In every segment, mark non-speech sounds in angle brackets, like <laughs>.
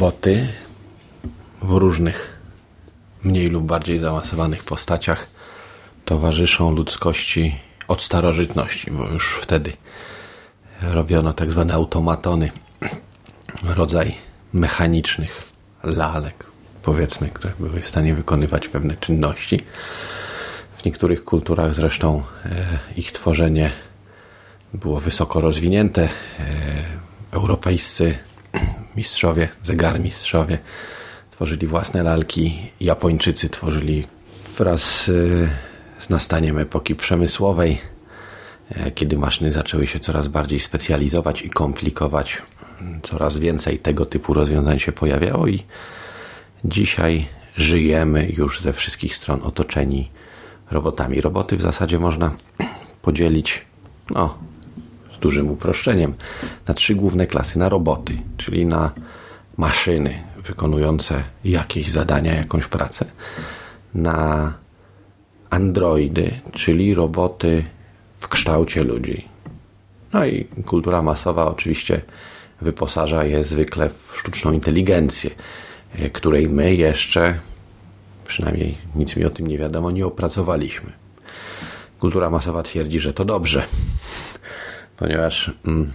Roboty w różnych, mniej lub bardziej zaawansowanych postaciach towarzyszą ludzkości od starożytności, bo już wtedy robiono tak zwane automatony, rodzaj mechanicznych lalek, powiedzmy, które były w stanie wykonywać pewne czynności. W niektórych kulturach zresztą e, ich tworzenie było wysoko rozwinięte. E, europejscy mistrzowie, zegarmistrzowie tworzyli własne lalki. Japończycy tworzyli wraz e, z nastaniem epoki przemysłowej, kiedy maszyny zaczęły się coraz bardziej specjalizować i komplikować, coraz więcej tego typu rozwiązań się pojawiało i dzisiaj żyjemy już ze wszystkich stron otoczeni robotami. Roboty w zasadzie można podzielić, no, dużym uproszczeniem, na trzy główne klasy. Na roboty, czyli na maszyny wykonujące jakieś zadania, jakąś pracę. Na androidy, czyli roboty w kształcie ludzi. No i kultura masowa oczywiście wyposaża je zwykle w sztuczną inteligencję, której my jeszcze przynajmniej nic mi o tym nie wiadomo, nie opracowaliśmy. Kultura masowa twierdzi, że to dobrze, ponieważ mm,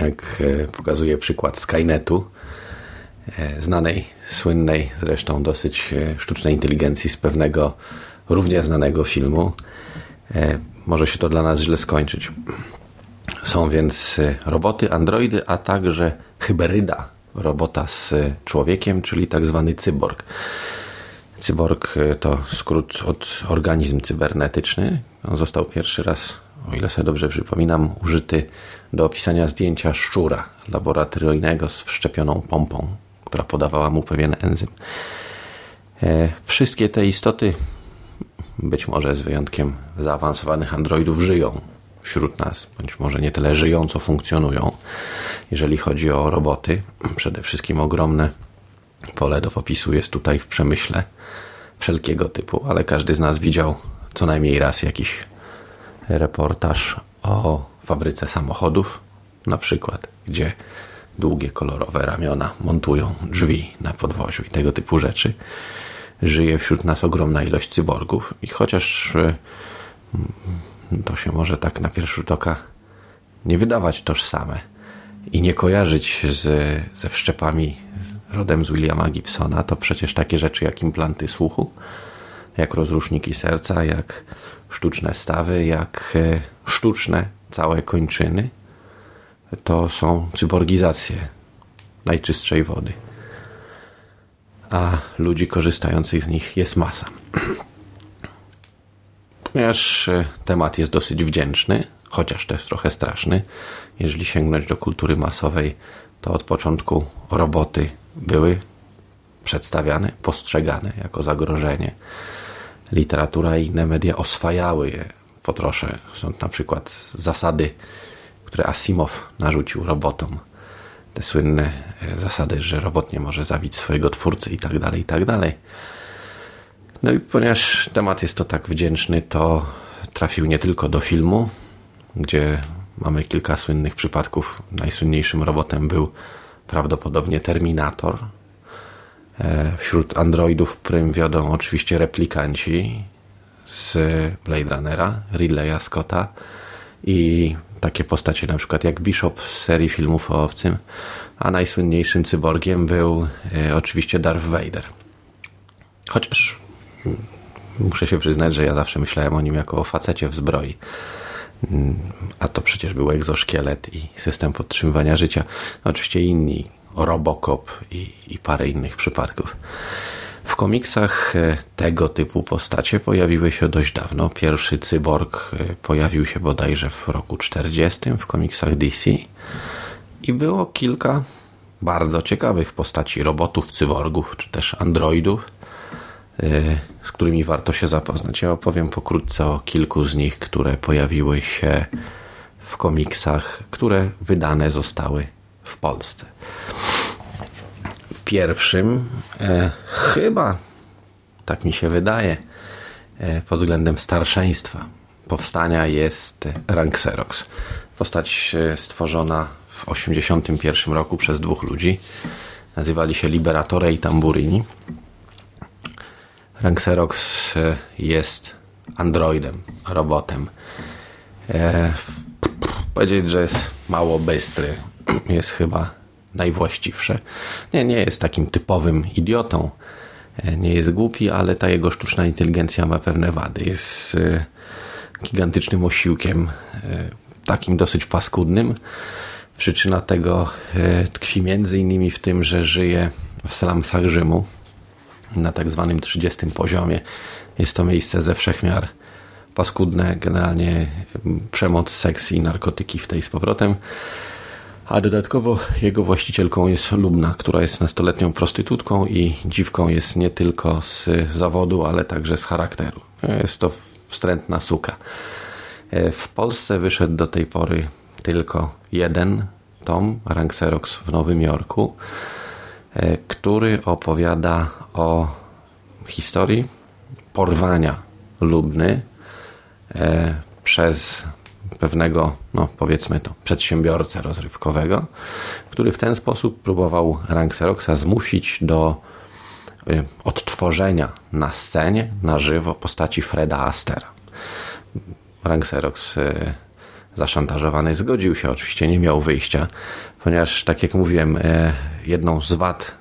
jak e, pokazuje przykład Skynetu, e, znanej, słynnej zresztą dosyć e, sztucznej inteligencji z pewnego równie znanego filmu, może się to dla nas źle skończyć. Są więc roboty, androidy, a także hybryda robota z człowiekiem, czyli tak zwany cyborg. Cyborg to skrót od organizm cybernetyczny. On został pierwszy raz, o ile sobie dobrze przypominam, użyty do opisania zdjęcia szczura laboratoryjnego z wszczepioną pompą, która podawała mu pewien enzym. E, wszystkie te istoty, być może z wyjątkiem zaawansowanych androidów, żyją wśród nas, bądź może nie tyle żyją, co funkcjonują. Jeżeli chodzi o roboty, <clears throat> przede wszystkim ogromne pole do popisu jest tutaj w przemyśle wszelkiego typu, ale każdy z nas widział co najmniej raz jakiś reportaż o fabryce samochodów, na przykład, gdzie długie kolorowe ramiona montują drzwi na podwoziu i tego typu rzeczy. Żyje wśród nas ogromna ilość cyborgów i chociaż e, to się może tak na pierwszy rzut oka nie wydawać tożsame i nie kojarzyć z, ze wszczepami rodem z Williama Gibsona, to przecież takie rzeczy jak implanty słuchu, jak rozruszniki serca, jak sztuczne stawy, jak e, sztuczne całe kończyny, to są cyborgizacje najczystszej wody. A ludzi korzystających z nich jest masa. Ponieważ e, temat jest dosyć wdzięczny, chociaż też trochę straszny, jeżeli sięgnąć do kultury masowej, to od początku roboty były przedstawiane, postrzegane jako zagrożenie. Literatura i inne media oswajały je po trosze. Są na przykład zasady, które Asimow narzucił robotom. Te słynne e, zasady, że robot nie może zabić swojego twórcy i tak dalej, i tak dalej. No i ponieważ temat jest to tak wdzięczny, to trafił nie tylko do filmu, gdzie mamy kilka słynnych przypadków. Najsłynniejszym robotem był prawdopodobnie Terminator. E, wśród androidów prym wiodą oczywiście replikanci z Blade Runnera, Ridleya Scotta i takie postacie na przykład jak Bishop z serii filmów o owcym, a najsłynniejszym cyborgiem był e, oczywiście Darth Vader. Chociaż mm, muszę się przyznać, że ja zawsze myślałem o nim jako o facecie w zbroi. A to przecież był egzoszkielet i system podtrzymywania życia. Oczywiście inni, Robocop i, i parę innych przypadków. W komiksach e, tego typu postacie pojawiły się dość dawno. Pierwszy cyborg e, pojawił się bodajże w roku 40 w komiksach DC i było kilka bardzo ciekawych postaci robotów, cyborgów czy też androidów z którymi warto się zapoznać. Ja opowiem pokrótce o kilku z nich, które pojawiły się w komiksach, które wydane zostały w Polsce. Pierwszym, e, chyba tak mi się wydaje, e, pod względem starszeństwa powstania jest Rank Xerox. Postać e, stworzona w 1981 roku przez dwóch ludzi. Nazywali się Liberatore i Tamburini. Rank Xerox e, jest androidem, robotem. E, powiedzieć, że jest mało bystry, <clears throat> jest chyba najwłaściwsze. Nie, nie jest takim typowym idiotą. E, nie jest głupi, ale ta jego sztuczna inteligencja ma pewne wady. Jest e, gigantycznym osiłkiem, e, takim dosyć paskudnym. Przyczyna tego tkwi między innymi w tym, że żyje w slumsach Rzymu na tak zwanym 30 poziomie. Jest to miejsce ze wszechmiar paskudne, generalnie przemoc, seks i narkotyki w tej z powrotem. A dodatkowo jego właścicielką jest Lubna, która jest nastoletnią prostytutką i dziwką jest nie tylko z zawodu, ale także z charakteru. Jest to wstrętna suka. W Polsce wyszedł do tej pory tylko jeden tom, Rank Xerox w Nowym Jorku, który opowiada o historii porwania Lubny e, przez pewnego, no powiedzmy to, przedsiębiorcę rozrywkowego, który w ten sposób próbował Rank Xeroxa zmusić do y, odtworzenia na scenie, na żywo postaci Freda Astera. Rank Xerox y, zaszantażowany zgodził się, oczywiście nie miał wyjścia, ponieważ tak jak mówiłem, y, jedną z wad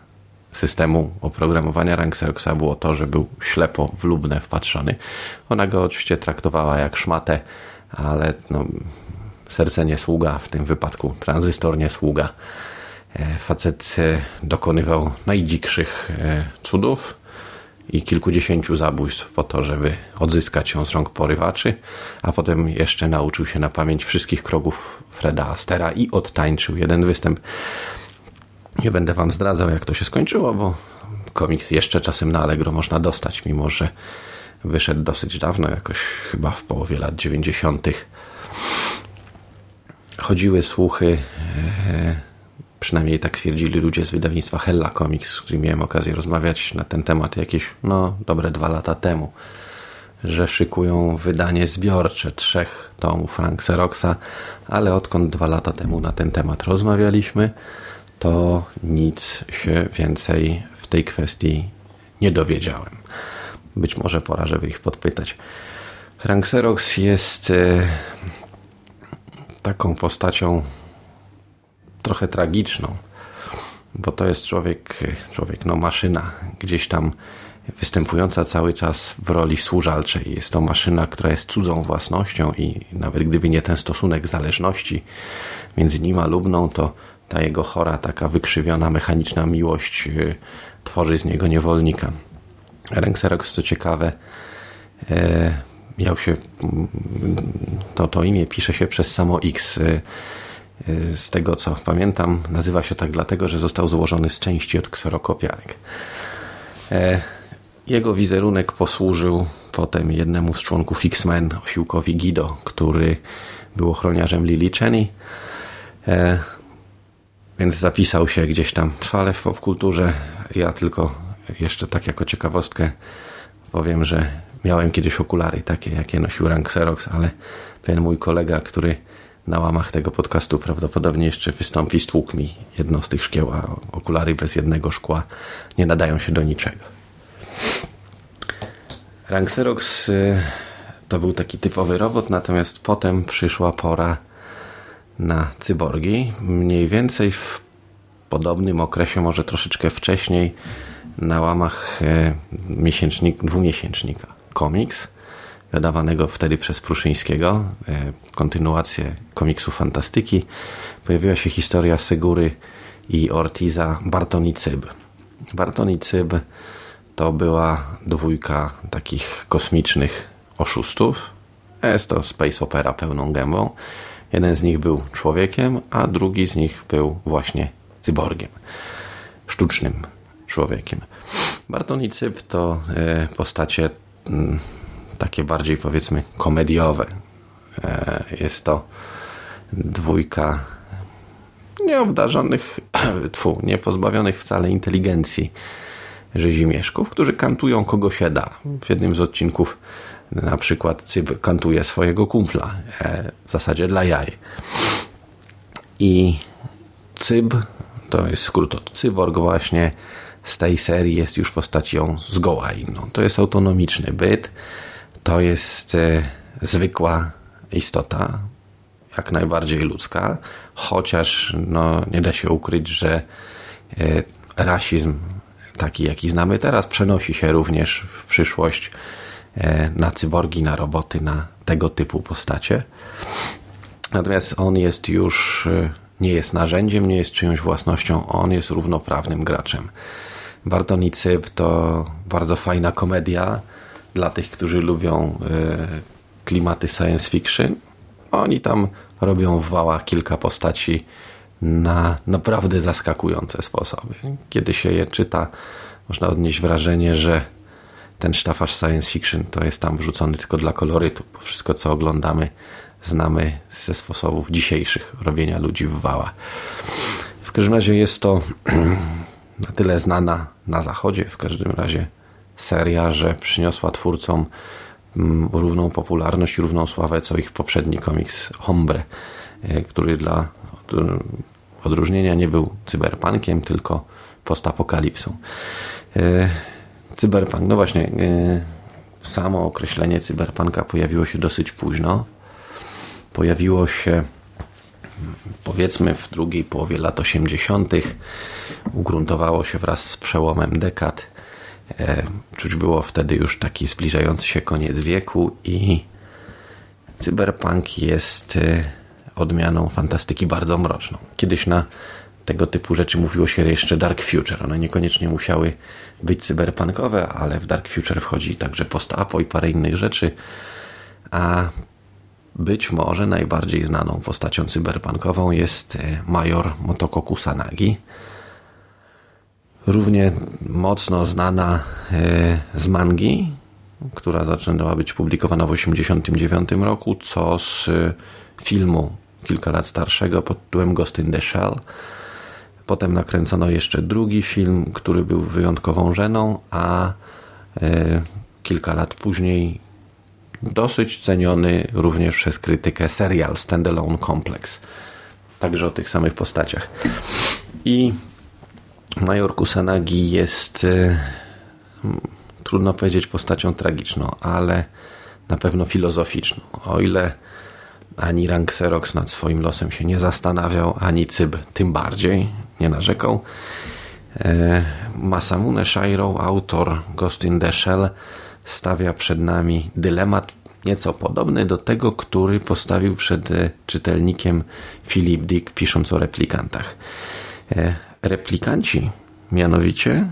systemu oprogramowania Rank Xeroxa było to, że był ślepo w lubne wpatrzony. Ona go oczywiście traktowała jak szmatę, ale no, serce nie sługa, w tym wypadku tranzystor nie sługa. E, facet e, dokonywał najdzikszych e, cudów i kilkudziesięciu zabójstw po to, żeby odzyskać ją z rąk porywaczy, a potem jeszcze nauczył się na pamięć wszystkich kroków Freda Astera i odtańczył jeden występ. Nie będę wam zdradzał, jak to się skończyło, bo komiks jeszcze czasem na Allegro można dostać, mimo że wyszedł dosyć dawno, jakoś chyba w połowie lat 90. Chodziły słuchy, e, przynajmniej tak twierdzili ludzie z wydawnictwa Hella Comics, z którymi miałem okazję rozmawiać na ten temat jakieś, no, dobre dwa lata temu, że szykują wydanie zbiorcze trzech tomów Frank Xeroxa, ale odkąd dwa lata temu na ten temat rozmawialiśmy, to nic się więcej w tej kwestii nie dowiedziałem. Być może pora, żeby ich podpytać. Rank Xerox jest e, taką postacią trochę tragiczną, bo to jest człowiek, człowiek, no maszyna, gdzieś tam występująca cały czas w roli służalczej. Jest to maszyna, która jest cudzą własnością i nawet gdyby nie ten stosunek zależności między nim a Lubną, to ta jego chora, taka wykrzywiona, mechaniczna miłość e, tworzy z niego niewolnika. Rengserox, co ciekawe, e, miał się, to, to imię pisze się przez samo X. E, e, z tego co pamiętam, nazywa się tak dlatego, że został złożony z części od kserokopiarek. Jego wizerunek posłużył potem jednemu z członków X-Men, osiłkowi Guido, który był ochroniarzem Lily Cheney. Więc zapisał się gdzieś tam trwale w kulturze. Ja tylko jeszcze tak jako ciekawostkę powiem, że miałem kiedyś okulary takie, jakie nosił Rank Xerox, ale ten mój kolega, który na łamach tego podcastu prawdopodobnie jeszcze wystąpi, stłukł mi jedno z tych szkieł, a okulary bez jednego szkła nie nadają się do niczego. Rank Xerox y, to był taki typowy robot, natomiast potem przyszła pora na cyborgi. Mniej więcej w podobnym okresie, może troszeczkę wcześniej, na łamach e, miesięcznik, dwumiesięcznika Komiks, wydawanego wtedy przez Pruszyńskiego, e, kontynuację komiksu fantastyki, pojawiła się historia Segury i Ortiza Barton i Cyb. Barton i Cyb to była dwójka takich kosmicznych oszustów. Jest to space opera pełną gębą. Jeden z nich był człowiekiem, a drugi z nich był właśnie cyborgiem. Sztucznym człowiekiem. Barton i Cyp to e, postacie mm, takie bardziej powiedzmy komediowe. E, jest to dwójka nieobdarzonych, <clears throat> tfu, nie pozbawionych wcale inteligencji rzezimieszków, którzy kantują kogo się da. W jednym z odcinków Na przykład Cyb kantuje swojego kumpla, e, w zasadzie dla jaj. I Cyb, to jest skrót od Cyborg właśnie, z tej serii jest już postacią zgoła inną. To jest autonomiczny byt, to jest e, zwykła istota, jak najbardziej ludzka, chociaż no, nie da się ukryć, że e, rasizm taki, jaki znamy teraz, przenosi się również w przyszłość e, na cyborgi, na roboty, na tego typu postacie. Natomiast on jest już, nie jest narzędziem, nie jest czyjąś własnością, on jest równoprawnym graczem. Barton Cyb to bardzo fajna komedia dla tych, którzy lubią klimaty science fiction. Oni tam robią w wałach kilka postaci na naprawdę zaskakujące sposoby. Kiedy się je czyta, można odnieść wrażenie, że ten sztafasz science fiction to jest tam wrzucony tylko dla kolorytu, bo wszystko co oglądamy znamy ze sposobów dzisiejszych robienia ludzi w wałach. W każdym razie jest to <clears throat> na tyle znana na zachodzie, w każdym razie seria, że przyniosła twórcom mm, równą popularność i równą sławę co ich poprzedni komiks Hombre, e, który dla odróżnienia nie był cyberpunkiem, tylko postapokalipsą. E, cyberpunk, no właśnie, e, samo określenie cyberpunka pojawiło się dosyć późno. Pojawiło się powiedzmy w drugiej połowie lat 80. Ugruntowało się wraz z przełomem dekad. E, czuć było wtedy już taki zbliżający się koniec wieku i cyberpunk jest odmianą fantastyki bardzo mroczną. Kiedyś na tego typu rzeczy mówiło się jeszcze Dark Future. One niekoniecznie musiały być cyberpunkowe, ale w Dark Future wchodzi także post-apo i parę innych rzeczy. A być może najbardziej znaną postacią cyberpunkową jest e, major Motoko Kusanagi. Równie mocno znana e, z mangi, która zaczęła być publikowana w 1989 roku, co z e, filmu kilka lat starszego pod tytułem Ghost in the Shell. Potem nakręcono jeszcze drugi film, który był wyjątkową żeną, a kilka lat później dosyć ceniony również przez krytykę serial Standalone Complex. Także o tych samych postaciach. I Major Kusanagi jest e, trudno powiedzieć postacią tragiczną, ale na pewno filozoficzną. O ile ani Rank Xerox nad swoim losem się nie zastanawiał, ani Cyb tym bardziej nie narzekał. E, Masamune Shiro, autor Ghost in the Shell, stawia przed nami dylemat nieco podobny do tego, który postawił przed czytelnikiem Philip Dick pisząc o replikantach. E, replikanci mianowicie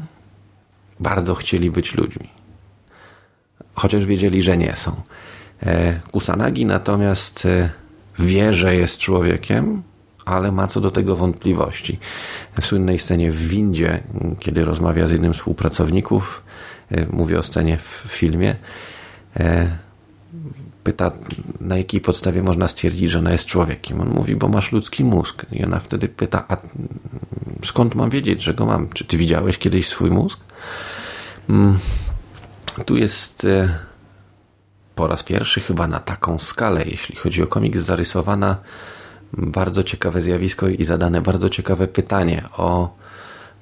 bardzo chcieli być ludźmi, chociaż wiedzieli, że nie są. E, Kusanagi natomiast e, wie, że jest człowiekiem, ale ma co do tego wątpliwości. W słynnej scenie w windzie, kiedy rozmawia z jednym z współpracowników, e, mówię o scenie w filmie, pyta, na jakiej podstawie można stwierdzić, że ona jest człowiekiem. On mówi, bo masz ludzki mózg. I ona wtedy pyta, a skąd mam wiedzieć, że go mam? Czy ty widziałeś kiedyś swój mózg? Mm, tu jest po raz pierwszy chyba na taką skalę, jeśli chodzi o komiks, zarysowana bardzo ciekawe zjawisko i zadane bardzo ciekawe pytanie o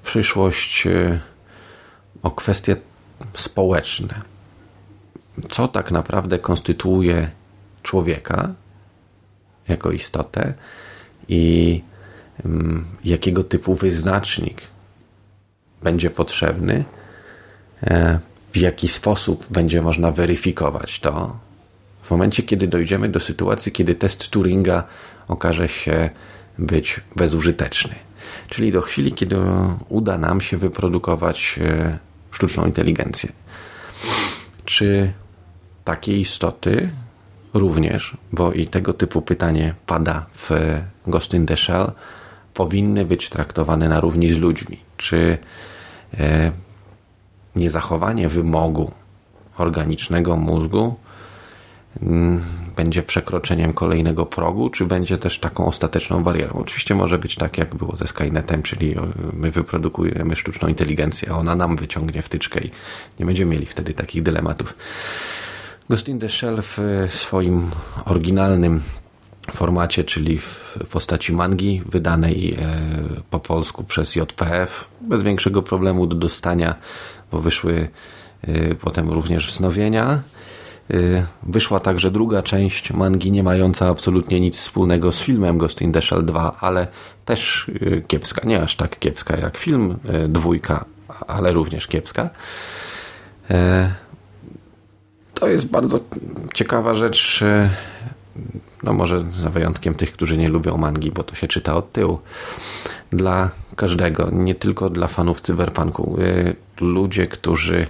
przyszłość, e, o kwestie społeczne. Co tak naprawdę konstytuuje człowieka jako istotę i mm, jakiego typu wyznacznik będzie potrzebny e, w jaki sposób będzie można weryfikować to w momencie, kiedy dojdziemy do sytuacji, kiedy test Turinga okaże się być bezużyteczny. Czyli do chwili, kiedy uda nam się wyprodukować e, sztuczną inteligencję. Czy takie istoty również, bo i tego typu pytanie pada w Ghost in the Shell, powinny być traktowane na równi z ludźmi? Czy e, niezachowanie wymogu organicznego mózgu będzie przekroczeniem kolejnego progu, czy będzie też taką ostateczną barierą. Oczywiście może być tak, jak było ze Skynetem, czyli my wyprodukujemy sztuczną inteligencję, a ona nam wyciągnie wtyczkę i nie będziemy mieli wtedy takich dylematów. Ghost in the Shell w swoim oryginalnym formacie, czyli w postaci mangi wydanej e, po polsku przez JPF bez większego problemu do dostania, bo wyszły e, potem również wznowienia. E, wyszła także druga część mangi, nie mająca absolutnie nic wspólnego z filmem Ghost in the Shell 2, ale też kiepska. Nie aż tak kiepska jak film, dwójka, ale również kiepska. To jest bardzo ciekawa rzecz no może za wyjątkiem tych, którzy nie lubią mangi, bo to się czyta od tyłu. Dla każdego, nie tylko dla fanów cyberpunku. Y, ludzie, którzy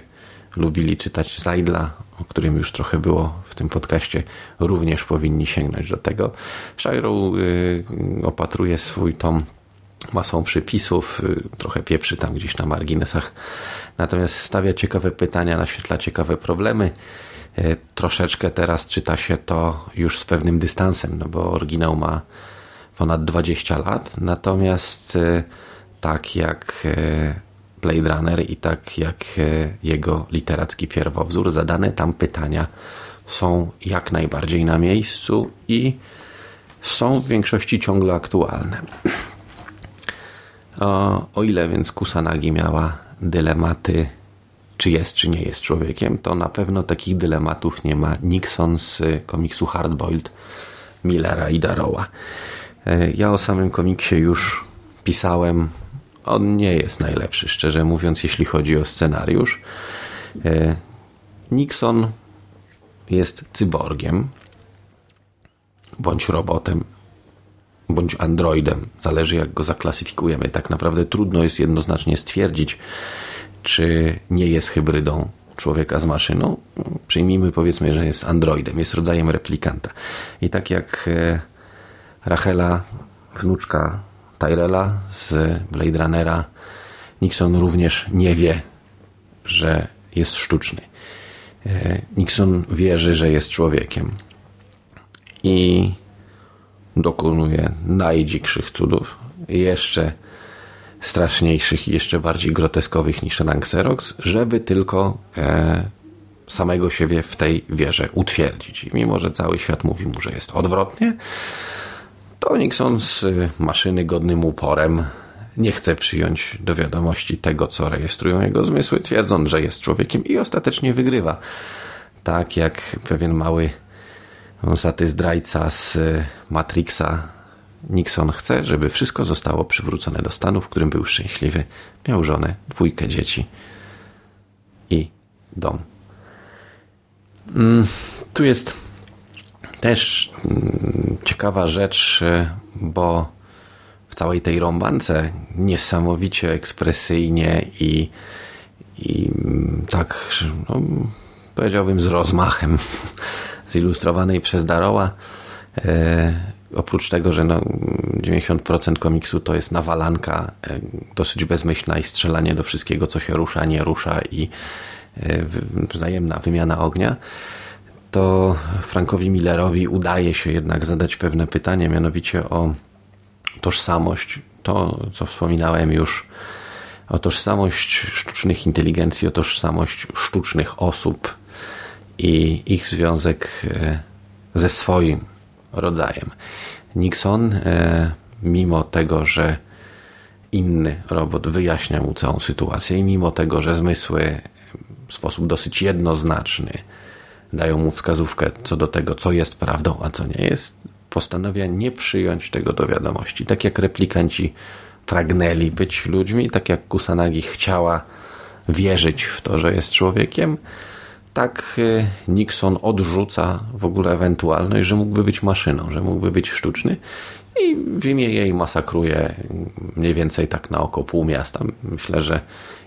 lubili czytać Zajdla, o którym już trochę było w tym podcaście, również powinni sięgnąć do tego. Shiro y, opatruje swój tom masą przypisów, y, trochę pieprzy tam gdzieś na marginesach, natomiast stawia ciekawe pytania, naświetla ciekawe problemy. E, troszeczkę teraz czyta się to już z pewnym dystansem, no bo oryginał ma ponad 20 lat, natomiast tak jak Blade Runner i tak jak jego literacki pierwowzór, zadane tam pytania są jak najbardziej na miejscu i są w większości ciągle aktualne. O, o ile więc Kusanagi miała dylematy czy jest, czy nie jest człowiekiem, to na pewno takich dylematów nie ma Nixon z komiksu Hardboiled Millera i Darrowa. E, ja o samym komiksie już pisałem. On nie jest najlepszy, szczerze mówiąc, jeśli chodzi o scenariusz. E, Nixon jest cyborgiem, bądź robotem, bądź androidem. Zależy jak go zaklasyfikujemy. Tak naprawdę trudno jest jednoznacznie stwierdzić, czy nie jest hybrydą człowieka z maszyną. Przyjmijmy powiedzmy, że jest androidem, jest rodzajem replikanta. I tak jak e, Rachela, wnuczka Tyrella z Blade Runnera, Nixon również nie wie, że jest sztuczny. E, Nixon wierzy, że jest człowiekiem i dokonuje najdzikszych cudów. Jeszcze straszniejszych i jeszcze bardziej groteskowych niż rank Xerox, żeby tylko e, samego siebie w tej wierze utwierdzić. I mimo, że cały świat mówi mu, że jest odwrotnie, to Nixon z maszyny godnym uporem nie chce przyjąć do wiadomości tego, co rejestrują jego zmysły, twierdząc, że jest człowiekiem i ostatecznie wygrywa. Tak jak pewien mały zaty zdrajca z Matrixa Nixon chce, żeby wszystko zostało przywrócone do stanu, w którym był szczęśliwy. Miał żonę, dwójkę dzieci i dom. Mm, tu jest też mm, ciekawa rzecz, bo w całej tej rąbance niesamowicie ekspresyjnie i, i mm, tak, no, powiedziałbym, z rozmachem <laughs> zilustrowanej przez Daroła. E, oprócz tego, że no 90% komiksu to jest nawalanka e, dosyć bezmyślna i strzelanie do wszystkiego, co się rusza, nie rusza i e, wzajemna wymiana ognia, to Frankowi Millerowi udaje się jednak zadać pewne pytanie, mianowicie o tożsamość, to co wspominałem już, o tożsamość sztucznych inteligencji, o tożsamość sztucznych osób i ich związek e, ze swoim rodzajem. Nixon, e, mimo tego, że inny robot wyjaśnia mu całą sytuację i mimo tego, że zmysły w sposób dosyć jednoznaczny dają mu wskazówkę co do tego, co jest prawdą, a co nie jest, postanawia nie przyjąć tego do wiadomości. Tak jak replikanci pragnęli być ludźmi, tak jak Kusanagi chciała wierzyć w to, że jest człowiekiem, tak y, Nixon odrzuca w ogóle ewentualność, że mógłby być maszyną, że mógłby być sztuczny i w imię jej masakruje mniej więcej tak na oko pół miasta. Myślę, że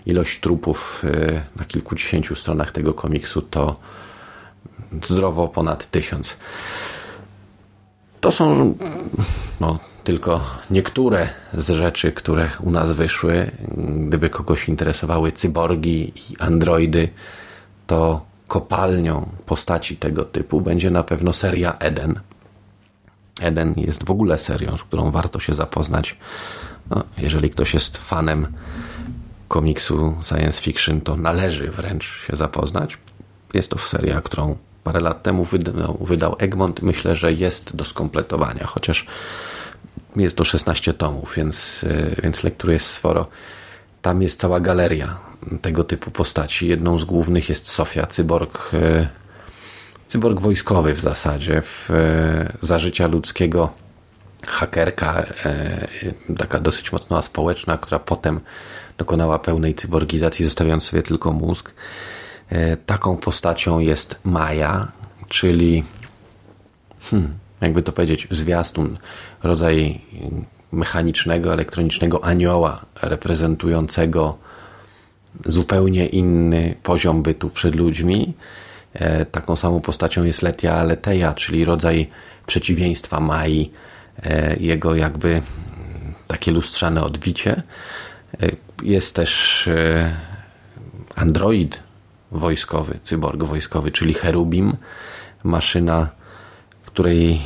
ilość trupów y, na kilkudziesięciu stronach tego komiksu to zdrowo ponad tysiąc. To są no, tylko niektóre z rzeczy, które u nas wyszły. Gdyby kogoś interesowały cyborgi i androidy, to kopalnią postaci tego typu będzie na pewno seria Eden. Eden jest w ogóle serią, z którą warto się zapoznać. No, jeżeli ktoś jest fanem komiksu science fiction, to należy wręcz się zapoznać. Jest to seria, którą parę lat temu wydał, wydał Egmont. Myślę, że jest do skompletowania, chociaż jest to 16 tomów, więc, więc lektury jest sporo. Tam jest cała galeria tego typu postaci. Jedną z głównych jest Sofia, cyborg, cyborg wojskowy w zasadzie. W, za życia ludzkiego hakerka, taka dosyć mocno aspołeczna, która potem dokonała pełnej cyborgizacji, zostawiając sobie tylko mózg. E, taką postacią jest Maja, czyli hmm, jakby to powiedzieć, zwiastun, rodzaj mechanicznego, elektronicznego anioła reprezentującego zupełnie inny poziom bytu przed ludźmi. E, taką samą postacią jest Letia Aleteja, czyli rodzaj przeciwieństwa Mai, e, jego jakby takie lustrzane odbicie. Jest też android wojskowy, cyborg wojskowy, czyli Cherubim, maszyna, której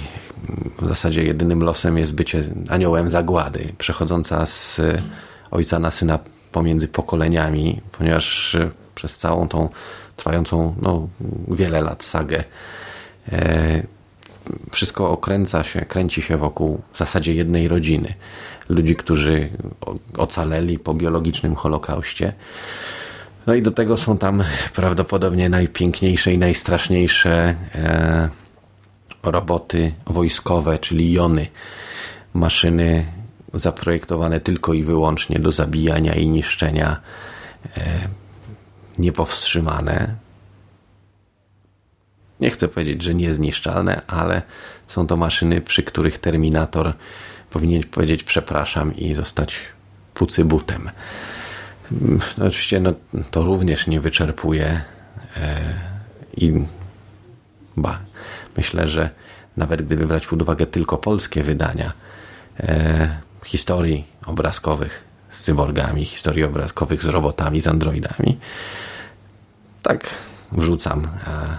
w zasadzie jedynym losem jest bycie aniołem zagłady, przechodząca z ojca na syna pomiędzy pokoleniami, ponieważ przez całą tą trwającą no, wiele lat sagę e, wszystko okręca się, kręci się wokół w zasadzie jednej rodziny. Ludzi, którzy ocaleli po biologicznym holokauście. No i do tego są tam prawdopodobnie najpiękniejsze i najstraszniejsze e, roboty wojskowe, czyli jony. Maszyny zaprojektowane tylko i wyłącznie do zabijania i niszczenia, e, niepowstrzymane. Nie chcę powiedzieć, że niezniszczalne, ale są to maszyny, przy których Terminator powinien powiedzieć przepraszam i zostać pucybutem. No, oczywiście no, to również nie wyczerpuje e, i ba, myślę, że nawet gdyby brać pod uwagę tylko polskie wydania e, historii obrazkowych z cyborgami, historii obrazkowych z robotami, z androidami, tak wrzucam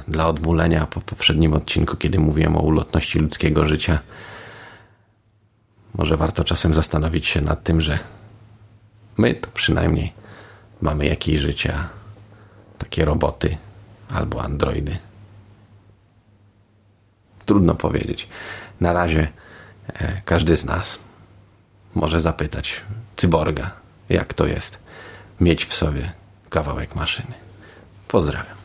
dla odmulenia po poprzednim odcinku, kiedy mówiłem o ulotności ludzkiego życia. Może warto czasem zastanowić się nad tym, że my to przynajmniej mamy jakieś życia, takie roboty albo androidy. Trudno powiedzieć. Na razie e, każdy z nas może zapytać cyborga, jak to jest mieć w sobie kawałek maszyny. Pozdrawiam.